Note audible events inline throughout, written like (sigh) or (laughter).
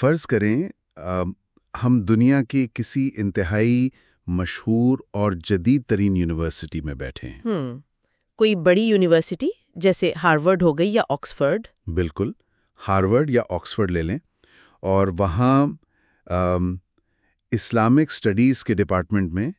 فرض کریں آ، ہم دنیا کی کسی انتہائی مشہور اور جدید ترین یونیورسٹی میں بیٹھے ہیں۔ کوئی بڑی یونیورسٹی جیسے ہارورڈ ہو گئی یا آکسفرڈ؟ بالکل ہارورڈ یا آکسفورڈ لے لیں۔ اور وہاں آم، اسلامک اسٹڈیز کے ڈپارٹمنٹ میں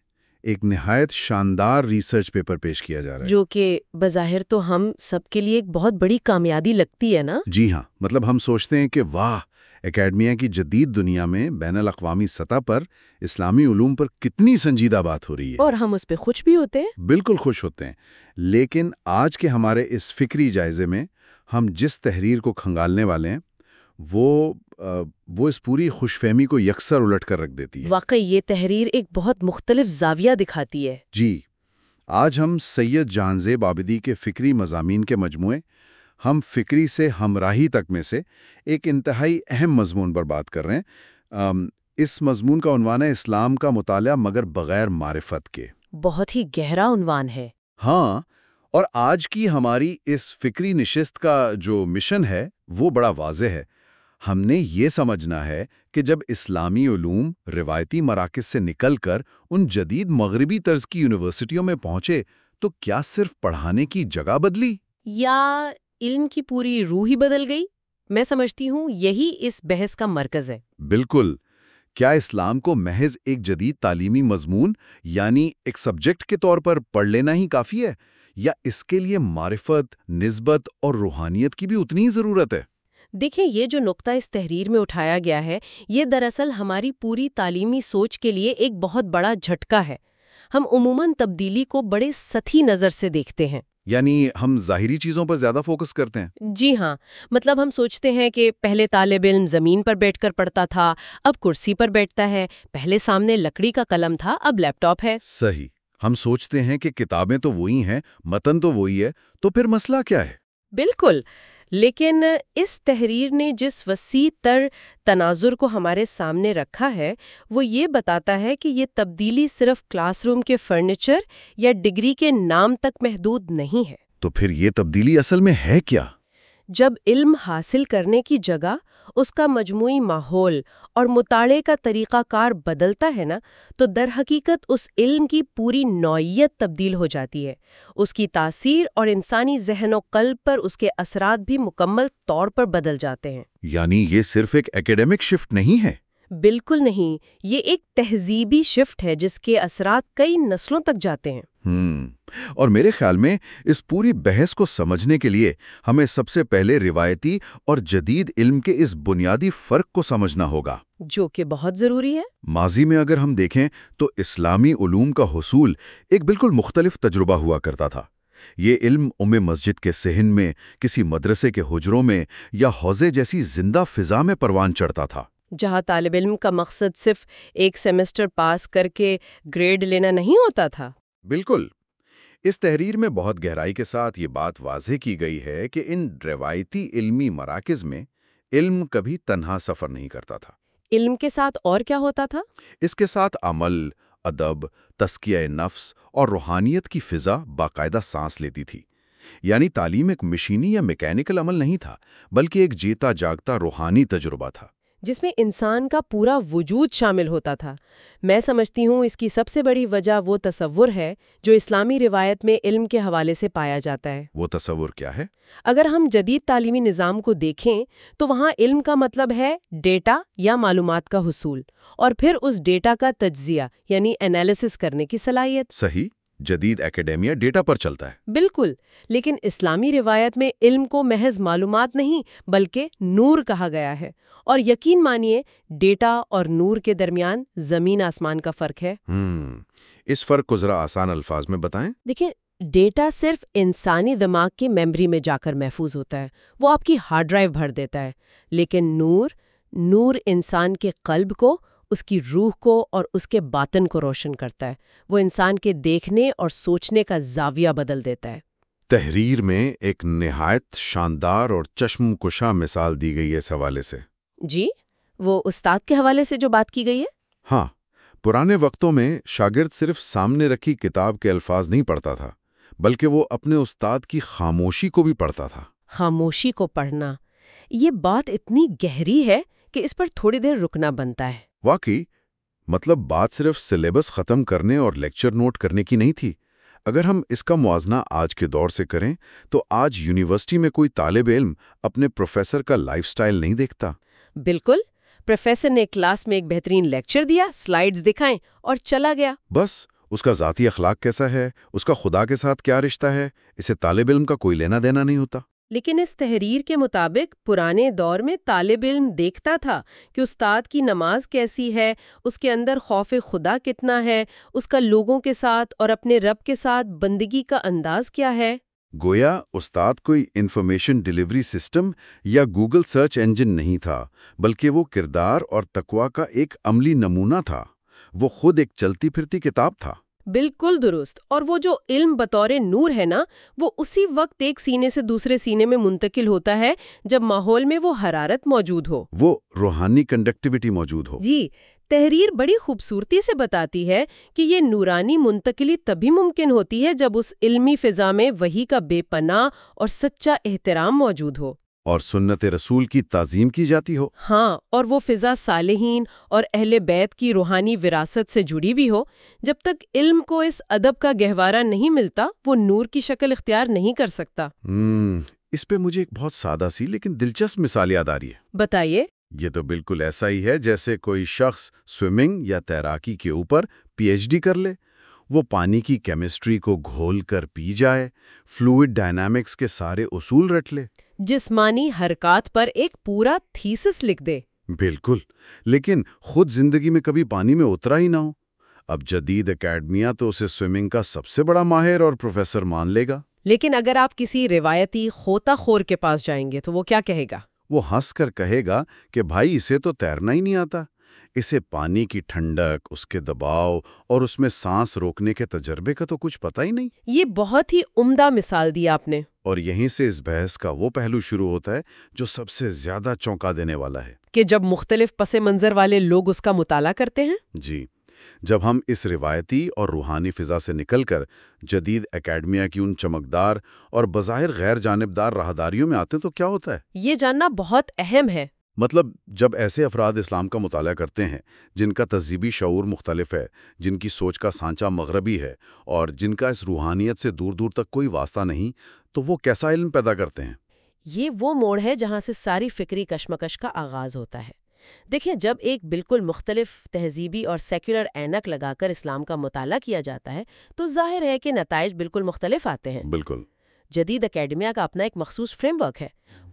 ایک نہایت شاندار ریسرچ پیپر پیش کیا جا رہا ہے۔ جو کہ بظاہر تو ہم سب کے لیے ایک بہت بڑی کامیابی لگتی ہے نا؟ جی ہاں مطلب ہم سوچتے ہیں کہ واہ اکیڈمیا کی جدید دنیا میں بین الاقوامی سطح پر اسلامی علوم پر کتنی سنجیدہ بات ہو رہی ہے۔ اور ہم اس پہ خوش بھی ہوتے ہیں؟ بالکل خوش ہوتے ہیں۔ لیکن آج کے ہمارے اس فکری جائزے میں ہم جس تحریر کو کھنگالنے والے ہیں وہ آ، وہ اس پوری خوش فہمی کو یکسر الٹ کر رکھ دیتی ہے۔ واقعی یہ تحریر ایک بہت مختلف زاویہ دکھاتی ہے۔ جی آج ہم سید جہانزیب آبدی کے فکری مضامین کے مجموعے ہم فکری سے ہمراہی تک میں سے ایک انتہائی اہم مضمون پر بات کر رہے ہیں۔ اس مضمون کا عنوان ہے اسلام کا مطالعہ مگر بغیر معرفت کے۔ بہت ہی گہرا عنوان ہے۔ ہاں اور آج کی ہماری اس فکری نشست کا جو مشن ہے وہ بڑا واضح ہے۔ ہم نے یہ سمجھنا ہے کہ جب اسلامی علوم روایتی مراکز سے نکل کر ان جدید مغربی طرز کی یونیورسٹیوں میں پہنچے تو کیا صرف پڑھانے کی جگہ بدلی؟ یا علم کی پوری روح ہی بدل گئی؟ میں سمجھتی ہوں یہی اس بحث کا مرکز ہے۔ بالکل۔ کیا اسلام کو محض ایک جدید تعلیمی مضمون یعنی ایک سبجیکٹ کے طور پر پڑھ لینا ہی کافی ہے؟ یا اس کے لیے معرفت نسبت اور روحانیت کی بھی اتنی ہی ضرورت ہے؟ دیکھیں یہ جو نقطہ اس تحریر میں اٹھایا گیا ہے یہ دراصل ہماری پوری تعلیمی سوچ کے لیے ایک بہت بڑا جھٹکا ہے۔ ہم عموماً تبدیلی کو بڑے سطحی نظر سے دیکھتے ہیں۔ یعنی ہم ظاہری چیزوں پر زیادہ فوکس کرتے ہیں؟ جی ہاں مطلب ہم سوچتے ہیں کہ پہلے طالب علم زمین پر بیٹھ کر پڑھتا تھا اب کرسی پر بیٹھتا ہے پہلے سامنے لکڑی کا قلم تھا اب لیپ ٹاپ ہے۔ صحیح ہم سوچتے ہیں کہ کتابیں تو وہی ہیں متن تو وہی ہے تو پھر مسئلہ کیا ہے؟ بالکل۔ لیکن اس تحریر نے جس وسیع تر تناظر کو ہمارے سامنے رکھا ہے وہ یہ بتاتا ہے کہ یہ تبدیلی صرف کلاس روم کے فرنیچر یا ڈگری کے نام تک محدود نہیں ہے۔ تو پھر یہ تبدیلی اصل میں ہے کیا؟ جب علم حاصل کرنے کی جگہ اس کا مجموعی ماحول اور مطالعے کا طریقہ کار بدلتا ہے نا، تو در حقیقت اس علم کی پوری نوعیت تبدیل ہو جاتی ہے۔ اس کی تاثیر اور انسانی ذہن و قلب پر اس کے اثرات بھی مکمل طور پر بدل جاتے ہیں۔ یعنی یہ صرف ایک ایکیڈیمک شفٹ نہیں ہے؟ بالکل نہیں یہ ایک تہذیبی شفٹ ہے جس کے اثرات کئی نسلوں تک جاتے ہیں۔ ہم اور میرے خیال میں اس پوری بحث کو سمجھنے کے لیے ہمیں سب سے پہلے روایتی اور جدید علم کے اس بنیادی فرق کو سمجھنا ہوگا۔ جو کہ بہت ضروری ہے۔ ماضی میں اگر ہم دیکھیں تو اسلامی علوم کا حصول ایک بالکل مختلف تجربہ ہوا کرتا تھا۔ یہ علم ام مسجد کے صحن میں کسی مدرسے کے حجروں میں یا حوضے جیسی زندہ فضا میں پروان چڑھتا تھا۔ جہاں طالب علم کا مقصد صرف ایک سیمسٹر پاس کر کے گریڈ لینا نہیں ہوتا تھا۔ بالکل۔ اس تحریر میں بہت گہرائی کے ساتھ یہ بات واضح کی گئی ہے کہ ان روایتی علمی مراکز میں علم کبھی تنہا سفر نہیں کرتا تھا۔ علم کے ساتھ اور کیا ہوتا تھا؟ اس کے ساتھ عمل ادب تسکیہ نفس اور روحانیت کی فضا باقاعدہ سانس لیتی تھی۔ یعنی تعلیم ایک مشینی یا میکینیکل عمل نہیں تھا بلکہ ایک جیتا جاگتا روحانی تجربہ تھا۔ جس میں انسان کا پورا وجود شامل ہوتا تھا۔ میں سمجھتی ہوں اس کی سب سے بڑی وجہ وہ تصور ہے جو اسلامی روایت میں علم کے حوالے سے پایا جاتا ہے۔ وہ تصور کیا ہے؟ اگر ہم جدید تعلیمی نظام کو دیکھیں تو وہاں علم کا مطلب ہے ڈیٹا یا معلومات کا حصول اور پھر اس ڈیٹا کا تجزیہ یعنی انالیسس کرنے کی صلاحیت۔ صحیح۔ جدید اکیڈیمیا ڈیٹا پر چلتا ہے۔ بالکل لیکن اسلامی روایت میں علم کو محض معلومات نہیں بلکہ نور کہا گیا ہے۔ اور یقین مانیے ڈیٹا اور نور کے درمیان زمین آسمان کا فرق ہے۔ ہم اس فرق کو ذرا آسان الفاظ میں بتائیں۔ دیکھیں ڈیٹا صرف انسانی دماغ کی میموری میں جا کر محفوظ ہوتا ہے۔ وہ آپ کی ہارڈ ڈرائیو بھر دیتا ہے۔ لیکن نور نور انسان کے قلب کو اس کی روح کو اور اس کے باطن کو روشن کرتا ہے۔ وہ انسان کے دیکھنے اور سوچنے کا زاویہ بدل دیتا ہے۔ تحریر میں ایک نہایت شاندار اور چشم کشا مثال دی گئی ہے اس حوالے سے۔ جی وہ استاد کے حوالے سے جو بات کی گئی ہے؟ ہاں پرانے وقتوں میں شاگرد صرف سامنے رکھی کتاب کے الفاظ نہیں پڑھتا تھا بلکہ وہ اپنے استاد کی خاموشی کو بھی پڑھتا تھا۔ خاموشی کو پڑھنا یہ بات اتنی گہری ہے کہ اس پر تھوڑی دیر رکنا بنتا ہے۔ واقعی مطلب بات صرف سلیبس ختم کرنے اور لیکچر نوٹ کرنے کی نہیں تھی۔ اگر ہم اس کا موازنہ آج کے دور سے کریں تو آج یونیورسٹی میں کوئی طالب علم اپنے پروفیسر کا لائف سٹائل نہیں دیکھتا۔ بالکل پروفیسر نے کلاس میں ایک بہترین لیکچر دیا سلائیڈز دکھائیں اور چلا گیا۔ بس اس کا ذاتی اخلاق کیسا ہے؟ اس کا خدا کے ساتھ کیا رشتہ ہے؟ اسے طالب علم کا کوئی لینا دینا نہیں ہوتا۔ لیکن اس تحریر کے مطابق پرانے دور میں طالب علم دیکھتا تھا کہ استاد کی نماز کیسی ہے، اس کے اندر خوف خدا کتنا ہے، اس کا لوگوں کے ساتھ اور اپنے رب کے ساتھ بندگی کا انداز کیا ہے۔ گویا استاد کوئی انفارمیشن ڈیلیوری سسٹم یا گوگل سرچ انجن نہیں تھا، بلکہ وہ کردار اور تقوا کا ایک عملی نمونہ تھا۔ وہ خود ایک چلتی پھرتی کتاب تھا۔ بالکل درست اور وہ جو علم بطور نور ہے نا وہ اسی وقت ایک سینے سے دوسرے سینے میں منتقل ہوتا ہے جب ماحول میں وہ حرارت موجود ہو۔ وہ روحانی کنڈکٹیوٹی موجود ہو۔ جی تحریر بڑی خوبصورتی سے بتاتی ہے کہ یہ نورانی منتقلی تبھی ممکن ہوتی ہے جب اس علمی فضا میں وہی کا بے پناہ اور سچا احترام موجود ہو۔ اور سنت رسول کی تعظیم کی جاتی ہو۔ ہاں اور وہ فضا صالحین اور اہل بیت کی روحانی وراثت سے جڑی بھی ہو۔ جب تک علم کو اس ادب کا گہوارہ نہیں ملتا وہ نور کی شکل اختیار نہیں کر سکتا۔ ہم، اس پہ مجھے ایک بہت سادہ سی لیکن دلچسپ مثال یاد آ رہی ہے۔ بتائیے۔ یہ تو بالکل ایسا ہی ہے جیسے کوئی شخص سوئمنگ یا تیراکی کے اوپر پی ایچ ڈی کر لے۔ وہ پانی کی کیمسٹری کو گھول کر پی جائے فلوئڈ ڈائنامکس کے سارے اصول رٹ لے۔ جسمانی حرکات پر ایک پورا تھیسس لکھ دے۔ بالکل لیکن خود زندگی میں کبھی پانی میں اترا ہی نہ ہو۔ اب جدید اکیڈمیا تو اسے سوئمنگ کا سب سے بڑا ماہر اور پروفیسر مان لے گا۔ لیکن اگر آپ کسی روایتی خوتا خور کے پاس جائیں گے تو وہ کیا کہے گا؟ وہ ہنس کر کہے گا کہ بھائی اسے تو تیرنا ہی نہیں آتا۔ اسے پانی کی ٹھنڈک اس کے دباؤ اور اس میں سانس روکنے کے تجربے کا تو کچھ پتہ ہی نہیں۔ یہ بہت ہی عمدہ مثال دی آپ نے۔ اور یہیں سے اس بحث کا وہ پہلو شروع ہوتا ہے جو سب سے زیادہ چونکا دینے والا ہے۔ کہ جب مختلف پس منظر والے لوگ اس کا مطالعہ کرتے ہیں؟ جی۔ جب ہم اس روایتی اور روحانی فضا سے نکل کر جدید اکیڈمیا کی ان چمکدار اور بظاہر غیر جانبدار راہداریوں میں آتے تو کیا ہوتا ہے؟ یہ جاننا بہت اہم ہے۔ مطلب جب ایسے افراد اسلام کا مطالعہ کرتے ہیں جن کا تہذیبی شعور مختلف ہے جن کی سوچ کا سانچہ مغربی ہے اور جن کا اس روحانیت سے دور دور تک کوئی واسطہ نہیں تو وہ کیسا علم پیدا کرتے ہیں؟ یہ وہ موڑ ہے جہاں سے ساری فکری کشمکش کا آغاز ہوتا ہے۔ دیکھیں جب ایک بالکل مختلف تہذیبی اور سیکولر اینک لگا کر اسلام کا مطالعہ کیا جاتا ہے تو ظاہر ہے کہ نتائج بالکل مختلف آتے ہیں۔ بالکل۔ جدید اکیڈمیا کا اپنا ایک مخصوص فریم ورک ہے۔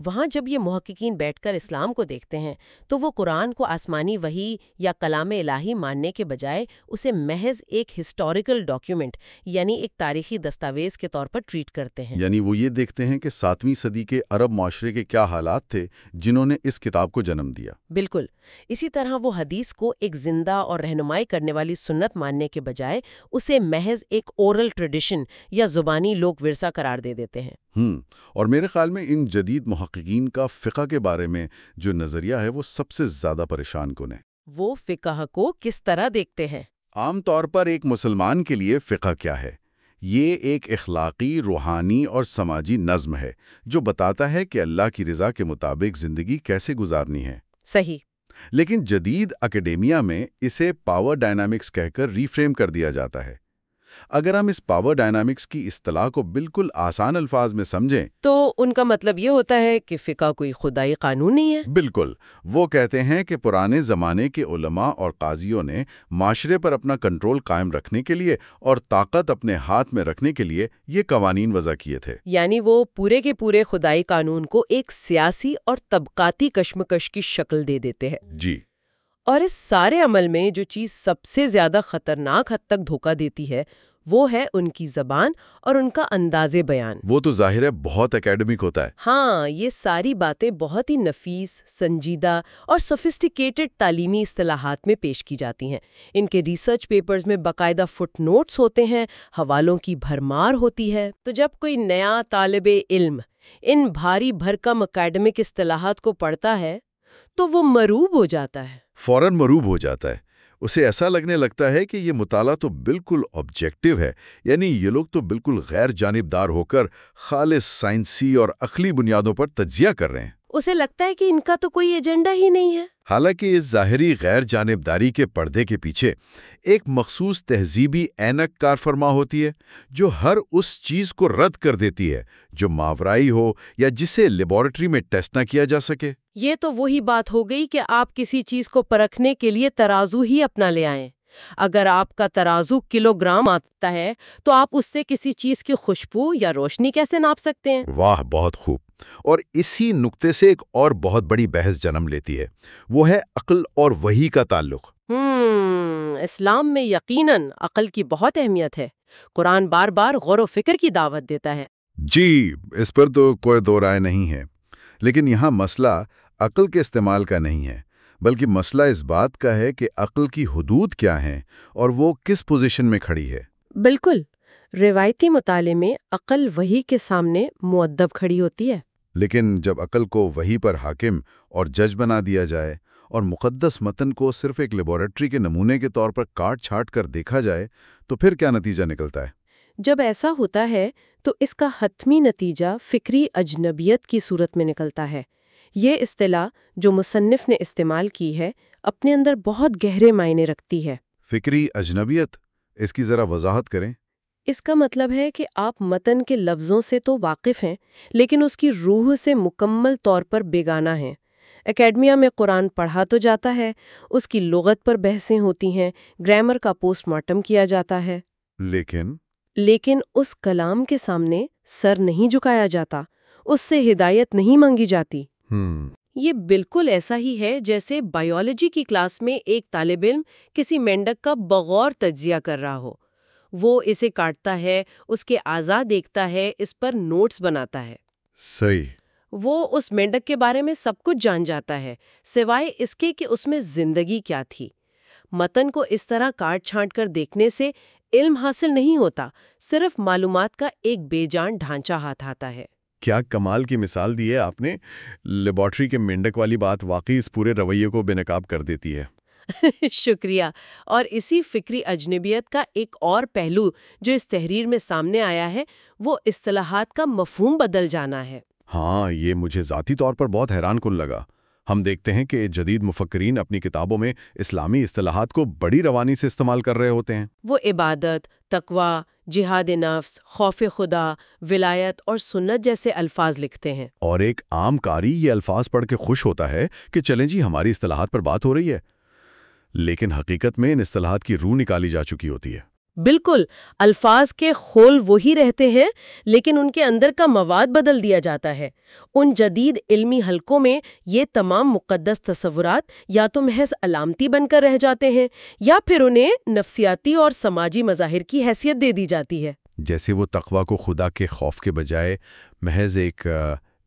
وہاں جب یہ محققین بیٹھ کر اسلام کو دیکھتے ہیں تو وہ قرآن کو آسمانی وحی یا کلام الہی ماننے کے بجائے اسے محض ایک ہسٹوریکل ڈاکیومنٹ یعنی ایک تاریخی دستاویز کے طور پر ٹریٹ کرتے ہیں۔ یعنی وہ یہ دیکھتے ہیں کہ ساتویں صدی کے عرب معاشرے کے کیا حالات تھے جنہوں نے اس کتاب کو جنم دیا۔ بالکل۔ اسی طرح وہ حدیث کو ایک زندہ اور رہنمائی کرنے والی سنت ماننے کے بجائے اسے محض ایک اورل ٹریڈیشن یا زبانی لوک ورثہ قرار دے دیتے ہیں۔ ہم اور میرے خیال میں ان جدید محققین کا فقہ کے بارے میں جو نظریہ ہے وہ سب سے زیادہ پریشان کن ہے۔ وہ فقہ کو کس طرح دیکھتے ہیں؟ عام طور پر ایک مسلمان کے لیے فقہ کیا ہے؟ یہ ایک اخلاقی روحانی اور سماجی نظم ہے جو بتاتا ہے کہ اللہ کی رضا کے مطابق زندگی کیسے گزارنی ہے۔ صحیح۔ لیکن جدید اکیڈیمیا میں اسے پاور ڈائنامکس کہہ کر ری فریم کر دیا جاتا ہے۔ اگر ہم اس پاور ڈائنامکس کی اصطلاح کو بالکل آسان الفاظ میں سمجھیں۔ تو ان کا مطلب یہ ہوتا ہے کہ فقہ کوئی خدائی قانون نہیں ہے۔ بالکل۔ وہ کہتے ہیں کہ پرانے زمانے کے علماء اور قاضیوں نے معاشرے پر اپنا کنٹرول قائم رکھنے کے لیے اور طاقت اپنے ہاتھ میں رکھنے کے لیے یہ قوانین وضع کیے تھے۔ یعنی وہ پورے کے پورے خدائی قانون کو ایک سیاسی اور طبقاتی کشمکش کی شکل دے دیتے ہیں۔ جی۔ اور اس سارے عمل میں جو چیز سب سے زیادہ خطرناک حد تک دھوکہ دیتی ہے وہ ہے ان کی زبان اور ان کا انداز بیان۔ وہ تو ظاہر ہے بہت اکیڈمک ہوتا ہے۔ ہاں یہ ساری باتیں بہت ہی نفیس سنجیدہ اور سوفسٹیکیٹڈ تعلیمی اصطلاحات میں پیش کی جاتی ہیں۔ ان کے ریسرچ پیپرز میں باقاعدہ فٹ نوٹس ہوتے ہیں حوالوں کی بھرمار ہوتی ہے۔ تو جب کوئی نیا طالب علم ان بھاری بھرکم اکیڈمک اصطلاحات کو پڑھتا ہے تو وہ مروب ہو جاتا ہے۔ فوراً مروب ہو جاتا ہے۔ اسے ایسا لگنے لگتا ہے کہ یہ مطالعہ تو بالکل آبجیکٹو ہے یعنی یہ لوگ تو بالکل غیر جانبدار ہو کر خالص سائنسی اور عقلی بنیادوں پر تجزیہ کر رہے ہیں۔ اسے لگتا ہے کہ ان کا تو کوئی ایجنڈا ہی نہیں ہے۔ حالانکہ اس ظاہری غیر جانبداری کے پردے کے پیچھے ایک مخصوص تہذیبی اینک کار فرما ہوتی ہے جو ہر اس چیز کو رد کر دیتی ہے جو ماورائی ہو یا جسے لیبارٹری میں ٹیسٹ نہ کیا جا سکے۔ یہ تو وہی بات ہو گئی کہ آپ کسی چیز کو پرکھنے کے لیے ترازو ہی اپنا لے آئیں۔ اگر آپ کا ترازو کلو گرام آتا ہے تو آپ اس سے کسی چیز کی خوشبو یا روشنی کیسے ناپ سکتے ہیں؟ واہ بہت خوب۔ اور اسی نقطے سے ایک اور بہت بڑی بحث جنم لیتی ہے وہ ہے عقل اور وہی کا تعلق۔ اسلام میں یقیناً عقل کی بہت اہمیت ہے۔ قرآن بار بار غور و فکر کی دعوت دیتا ہے۔ جی اس پر تو کوئی دو رائے نہیں ہے۔ لیکن یہاں مسئلہ عقل کے استعمال کا نہیں ہے بلکہ مسئلہ اس بات کا ہے کہ عقل کی حدود کیا ہیں اور وہ کس پوزیشن میں کھڑی ہے۔ بالکل۔ روایتی مطالعے میں عقل وہی کے سامنے معدب کھڑی ہوتی ہے۔ لیکن جب عقل کو وہی پر حاکم اور جج بنا دیا جائے اور مقدس متن کو صرف ایک لیبارٹری کے نمونے کے طور پر کاٹ چھاٹ کر دیکھا جائے تو پھر کیا نتیجہ نکلتا ہے؟ جب ایسا ہوتا ہے تو اس کا حتمی نتیجہ فکری اجنبیت کی صورت میں نکلتا ہے۔ یہ اصطلاح جو مصنف نے استعمال کی ہے اپنے اندر بہت گہرے معنی رکھتی ہے۔ فکری اجنبیت اس کی ذرا وضاحت کریں۔ اس کا مطلب ہے کہ آپ متن کے لفظوں سے تو واقف ہیں لیکن اس کی روح سے مکمل طور پر بیگانہ ہیں۔ اکیڈمیا میں قرآن پڑھا تو جاتا ہے اس کی لغت پر بحثیں ہوتی ہیں گرامر کا پوسٹ مارٹم کیا جاتا ہے۔ لیکن؟ لیکن اس کلام کے سامنے سر نہیں جھکایا جاتا اس سے ہدایت نہیں مانگی جاتی۔ ہم یہ بالکل ایسا ہی ہے جیسے بایولوجی کی کلاس میں ایک طالب علم کسی مینڈک کا بغور تجزیہ کر رہا ہو۔ وہ اسے کاٹتا ہے اس کے اعضاء دیکھتا ہے اس پر نوٹس بناتا ہے۔ صحیح۔ وہ اس مینڈک کے بارے میں سب کچھ جان جاتا ہے سوائے اس کے کہ اس میں زندگی کیا تھی۔ متن کو اس طرح کاٹ چھانٹ کر دیکھنے سے علم حاصل نہیں ہوتا صرف معلومات کا ایک بے جان ڈھانچہ ہاتھ آتا ہے۔ کیا کمال کی مثال دی ہے آپ نے لیبارٹری کے مینڈک والی بات واقعی اس پورے رویے کو بے نقاب کر دیتی ہے۔ (laughs) شکریہ۔ اور اسی فکری اجنبیت کا ایک اور پہلو جو اس تحریر میں سامنے آیا ہے وہ اصطلاحات کا مفہوم بدل جانا ہے۔ ہاں یہ مجھے ذاتی طور پر بہت حیران کن لگا۔ ہم دیکھتے ہیں کہ جدید مفکرین اپنی کتابوں میں اسلامی اصطلاحات کو بڑی روانی سے استعمال کر رہے ہوتے ہیں۔ وہ عبادت تقوا جہاد نفس خوف خدا ولایت اور سنت جیسے الفاظ لکھتے ہیں۔ اور ایک عام کاری یہ الفاظ پڑھ کے خوش ہوتا ہے کہ چلیں جی ہماری اصطلاحات پر بات ہو رہی ہے۔ لیکن حقیقت میں ان اصطلاحات کی روح نکالی جا چکی ہوتی ہے۔ بالکل الفاظ کے خول وہی رہتے ہیں لیکن ان کے اندر کا مواد بدل دیا جاتا ہے۔ ان جدید علمی حلقوں میں یہ تمام مقدس تصورات یا تو محض علامتی بن کر رہ جاتے ہیں یا پھر انہیں نفسیاتی اور سماجی مظاہر کی حیثیت دے دی جاتی ہے۔ جیسے وہ تقوا کو خدا کے خوف کے بجائے محض ایک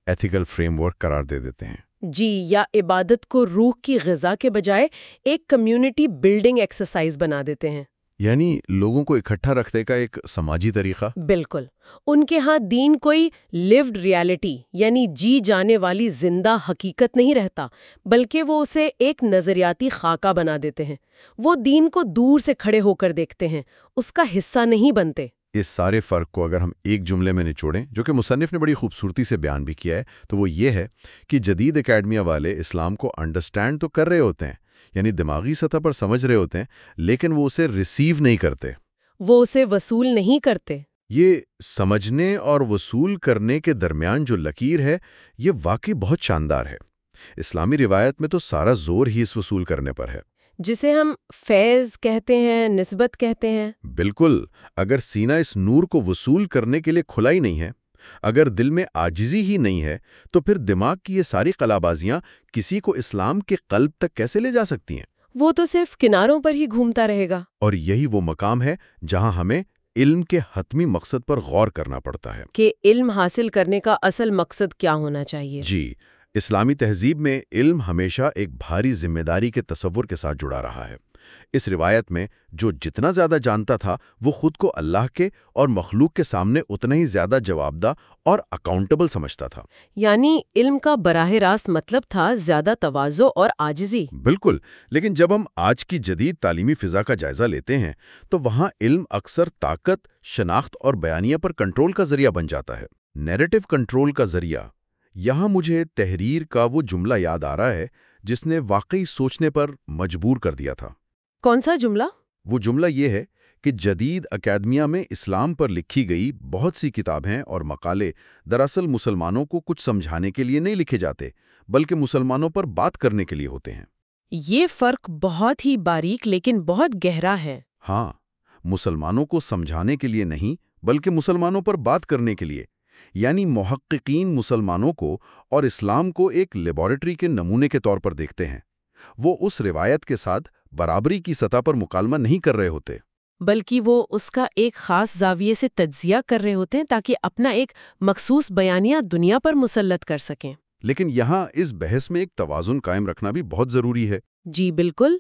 ایتھیکل فریم ورک قرار دے دیتے ہیں۔ جی یا عبادت کو روح کی غذا کے بجائے ایک کمیونٹی بلڈنگ ایکسرسائز بنا دیتے ہیں۔ یعنی لوگوں کو اکٹھا رکھنے کا ایک سماجی طریقہ؟ بالکل۔ ان کے ہاں دین کوئی لیوڈ ریالٹی یعنی جی جانے والی زندہ حقیقت نہیں رہتا بلکہ وہ اسے ایک نظریاتی خاکہ بنا دیتے ہیں۔ وہ دین کو دور سے کھڑے ہو کر دیکھتے ہیں اس کا حصہ نہیں بنتے۔ اس سارے فرق کو اگر ہم ایک جملے میں نچوڑیں جو کہ مصنف نے بڑی خوبصورتی سے بیان بھی کیا ہے تو وہ یہ ہے کہ جدید اکیڈمیا والے اسلام کو انڈرسٹینڈ تو کر رہے ہوتے ہیں یعنی دماغی سطح پر سمجھ رہے ہوتے ہیں لیکن وہ اسے ریسیو نہیں کرتے۔ وہ اسے وصول نہیں کرتے۔ یہ سمجھنے اور وصول کرنے کے درمیان جو لکیر ہے یہ واقعی بہت شاندار ہے۔ اسلامی روایت میں تو سارا زور ہی اس وصول کرنے پر ہے۔ جسے ہم فیض کہتے ہیں نسبت کہتے ہیں۔ بالکل اگر سینہ اس نور کو وصول کرنے کے لیے کھلا ہی نہیں ہے اگر دل میں آجزی ہی نہیں ہے تو پھر دماغ کی یہ ساری قلابازیاں کسی کو اسلام کے قلب تک کیسے لے جا سکتی ہیں؟ وہ تو صرف کناروں پر ہی گھومتا رہے گا۔ اور یہی وہ مقام ہے جہاں ہمیں علم کے حتمی مقصد پر غور کرنا پڑتا ہے۔ کہ علم حاصل کرنے کا اصل مقصد کیا ہونا چاہیے۔ جی اسلامی تہذیب میں علم ہمیشہ ایک بھاری ذمہ داری کے تصور کے ساتھ جڑا رہا ہے۔ اس روایت میں جو جتنا زیادہ جانتا تھا وہ خود کو اللہ کے اور مخلوق کے سامنے اتنا ہی زیادہ جوابدہ اور اکاؤنٹیبل سمجھتا تھا۔ یعنی علم کا براہ راست مطلب تھا زیادہ توازو اور آجزی بالکل لیکن جب ہم آج کی جدید تعلیمی فضا کا جائزہ لیتے ہیں تو وہاں علم اکثر طاقت شناخت اور بیانیہ پر کنٹرول کا ذریعہ بن جاتا ہے۔ نیریٹو کنٹرول کا ذریعہ۔ یہاں مجھے تحریر کا وہ جملہ یاد آ رہا ہے جس نے واقعی سوچنے پر مجبور کر دیا تھا۔ کون سا جملہ؟ وہ جملہ یہ ہے کہ جدید اکیڈمیا میں اسلام پر لکھی گئی بہت سی کتابیں اور مقالے دراصل مسلمانوں کو کچھ سمجھانے کے لیے نہیں لکھے جاتے بلکہ مسلمانوں پر بات کرنے کے لیے ہوتے ہیں۔ یہ فرق بہت ہی باریک لیکن بہت گہرا ہے۔ ہاں مسلمانوں کو سمجھانے کے لیے نہیں بلکہ مسلمانوں پر بات کرنے کے لیے۔ یعنی محققین مسلمانوں کو اور اسلام کو ایک لیبارٹری کے نمونے کے طور پر دیکھتے ہیں۔ وہ اس روایت کے ساتھ برابری کی سطح پر مکالمہ نہیں کر رہے ہوتے۔ بلکہ وہ اس کا ایک خاص زاویے سے تجزیہ کر رہے ہوتے ہیں تاکہ اپنا ایک مخصوص بیانیہ دنیا پر مسلط کر سکیں۔ لیکن یہاں اس بحث میں ایک توازن قائم رکھنا بھی بہت ضروری ہے۔ جی بالکل۔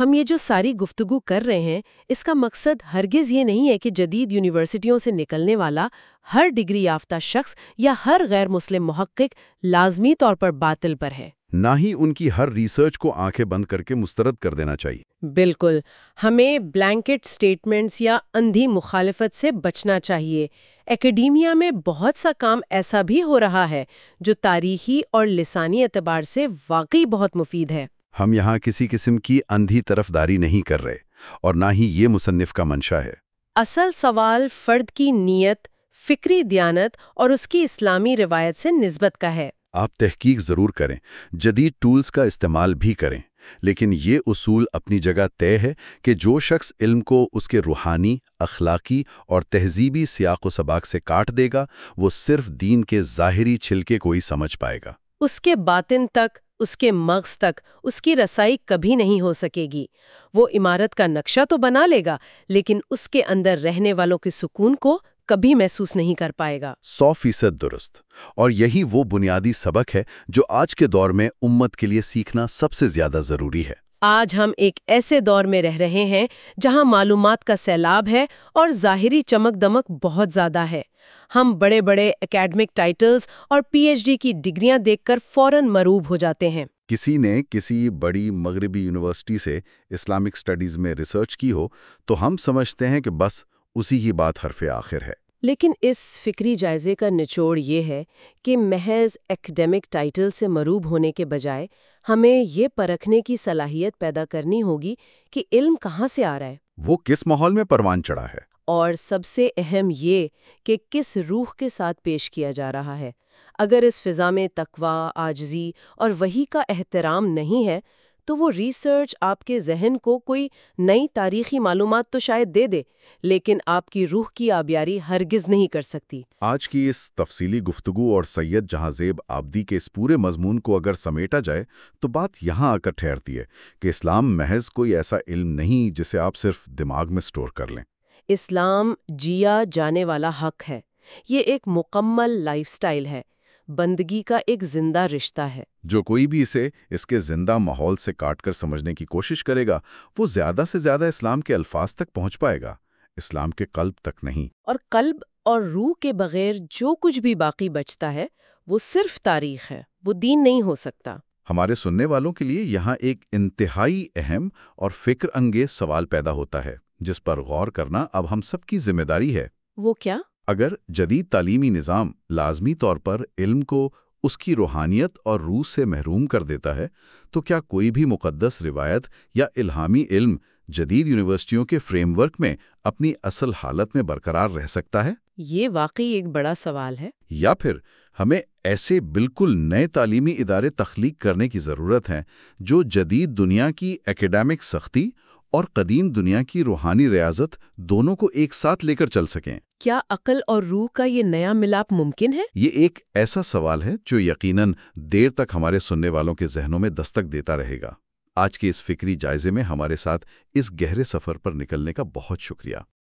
ہم یہ جو ساری گفتگو کر رہے ہیں اس کا مقصد ہرگز یہ نہیں ہے کہ جدید یونیورسٹیوں سے نکلنے والا ہر ڈگری یافتہ شخص یا ہر غیر مسلم محقق لازمی طور پر باطل پر ہے۔ نہ ہی ان کی ہر ریسرچ کو آنکھیں بند کر کے مسترد کر دینا چاہیے۔ بالکل ہمیں بلینکٹ سٹیٹمنٹس یا اندھی مخالفت سے بچنا چاہیے۔ ایکڈیمیا میں بہت سا کام ایسا بھی ہو رہا ہے جو تاریخی اور لسانی اعتبار سے واقعی بہت مفید ہے۔ ہم یہاں کسی قسم کی اندھی طرف داری نہیں کر رہے اور نہ ہی یہ مصنف کا منشا ہے۔ اصل سوال فرد کی نیت فکری دیانت اور اس کی اسلامی روایت سے نسبت کا ہے۔ آپ تحقیق ضرور کریں جدید ٹولز کا استعمال بھی کریں لیکن یہ اصول اپنی جگہ طے ہے کہ جو شخص علم کو اس کے روحانی اخلاقی اور تہذیبی سیاق و سباق سے کاٹ دے گا وہ صرف دین کے ظاہری چھلکے کو ہی سمجھ پائے گا۔ اس کے باطن تک اس کے مغز تک اس کی رسائی کبھی نہیں ہو سکے گی۔ وہ عمارت کا نقشہ تو بنا لے گا، لیکن اس کے اندر رہنے والوں کے سکون کو کبھی محسوس نہیں کر پائے گا۔ سو فیصد درست۔ اور یہی وہ بنیادی سبق ہے جو آج کے دور میں امت کے لیے سیکھنا سب سے زیادہ ضروری ہے۔ آج ہم ایک ایسے دور میں رہ رہے ہیں جہاں معلومات کا سیلاب ہے اور ظاہری چمک دمک بہت زیادہ ہے۔ ہم بڑے بڑے اکیڈمک ٹائٹلز اور پی ایچ ڈی کی ڈگریاں دیکھ کر فوراً مروب ہو جاتے ہیں۔ کسی نے کسی بڑی مغربی یونیورسٹی سے اسلامک سٹڈیز میں ریسرچ کی ہو تو ہم سمجھتے ہیں کہ بس اسی کی بات حرف آخر ہے۔ لیکن اس فکری جائزے کا نچوڑ یہ ہے کہ محض ایکڈیمک ٹائٹل سے مروب ہونے کے بجائے ہمیں یہ پرکھنے کی صلاحیت پیدا کرنی ہوگی کہ علم کہاں سے آ رہا ہے۔ وہ کس ماحول میں پروان چڑھا ہے؟ اور سب سے اہم یہ کہ کس روح کے ساتھ پیش کیا جا رہا ہے۔ اگر اس فضا میں تقوا آجزی اور وہی کا احترام نہیں ہے تو وہ ریسرچ آپ کے ذہن کو کوئی نئی تاریخی معلومات تو شاید دے دے لیکن آپ کی روح کی آبیاری ہرگز نہیں کر سکتی۔ آج کی اس تفصیلی گفتگو اور سید جہاں زیب آبدی کے اس پورے مضمون کو اگر سمیٹا جائے تو بات یہاں آ کر ٹھہرتی ہے کہ اسلام محض کوئی ایسا علم نہیں جسے آپ صرف دماغ میں سٹور کر لیں۔ اسلام جیا جانے والا حق ہے۔ یہ ایک مکمل لائف سٹائل ہے۔ بندگی کا ایک زندہ رشتہ ہے۔ جو کوئی بھی اسے اس کے زندہ ماحول سے کاٹ کر سمجھنے کی کوشش کرے گا وہ زیادہ سے زیادہ اسلام کے الفاظ تک پہنچ پائے گا۔ اسلام کے قلب تک نہیں۔ اور قلب اور روح کے بغیر جو کچھ بھی باقی بچتا ہے وہ صرف تاریخ ہے۔ وہ دین نہیں ہو سکتا۔ ہمارے سننے والوں کے لیے یہاں ایک انتہائی اہم اور فکر انگیز سوال پیدا ہوتا ہے جس پر غور کرنا اب ہم سب کی ذمہ داری ہے۔ وہ کیا؟ اگر جدید تعلیمی نظام لازمی طور پر علم کو اس کی روحانیت اور روح سے محروم کر دیتا ہے تو کیا کوئی بھی مقدس روایت یا الہامی علم جدید یونیورسٹیوں کے فریم ورک میں اپنی اصل حالت میں برقرار رہ سکتا ہے؟ یہ واقعی ایک بڑا سوال ہے۔ یا پھر ہمیں ایسے بالکل نئے تعلیمی ادارے تخلیق کرنے کی ضرورت ہے جو جدید دنیا کی ایکڈیمک سختی اور قدیم دنیا کی روحانی ریاضت دونوں کو ایک ساتھ لے کر چل سکیں۔ کیا عقل اور روح کا یہ نیا ملاپ ممکن ہے؟ یہ ایک ایسا سوال ہے جو یقیناً دیر تک ہمارے سننے والوں کے ذہنوں میں دستک دیتا رہے گا۔ آج کے اس فکری جائزے میں ہمارے ساتھ اس گہرے سفر پر نکلنے کا بہت شکریہ۔